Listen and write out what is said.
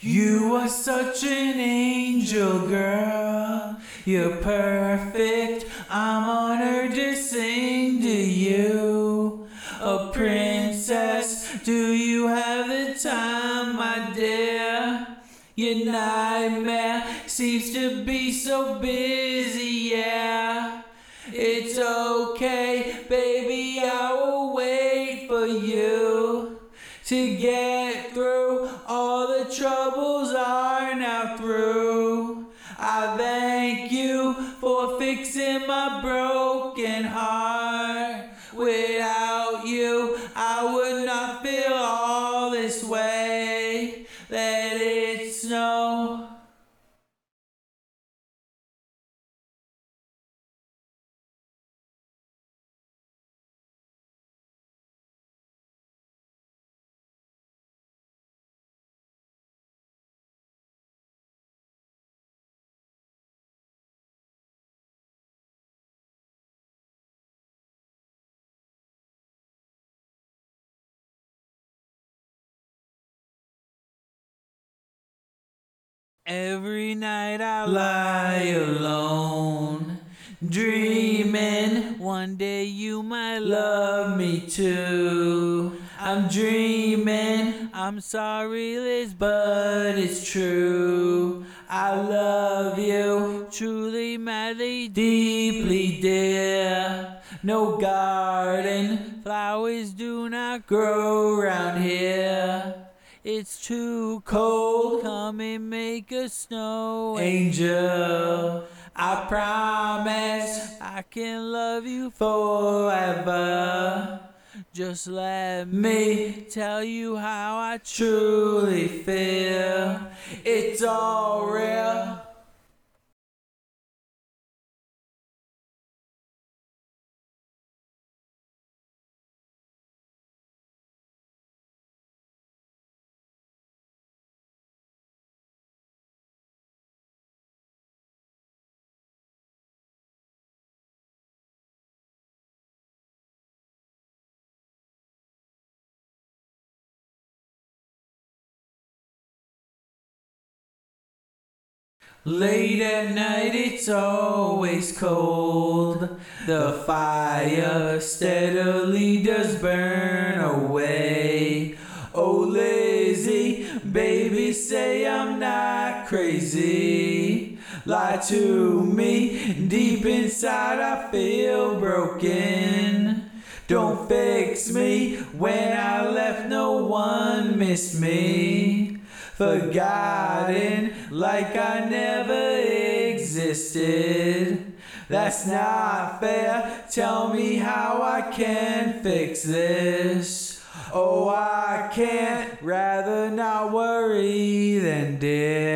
You are such an angel, girl. You're perfect. I'm honored to sing to you. A princess, do you have the time, my dear? Your nightmare seems to be so busy, yeah. It's okay, baby, I will wait for you to get through. Fixing my broken Every night I lie alone, dreaming one day you might love me too. I'm dreaming, I'm sorry, Liz, but it's true. I love you, truly, madly, deeply, dear. No garden, flowers do not grow around here. It's too cold. Come and make a snow angel. I promise I can love you forever. Just let me tell you how I truly feel. It's all Late at night, it's always cold. The fire steadily does burn away. Oh, Lizzie, baby, say I'm not crazy. Lie to me, deep inside, I feel broken. Don't fix me when I left, no one missed me forgotten like I never existed. That's not fair. Tell me how I can fix this. Oh, I can't. Rather not worry than dare.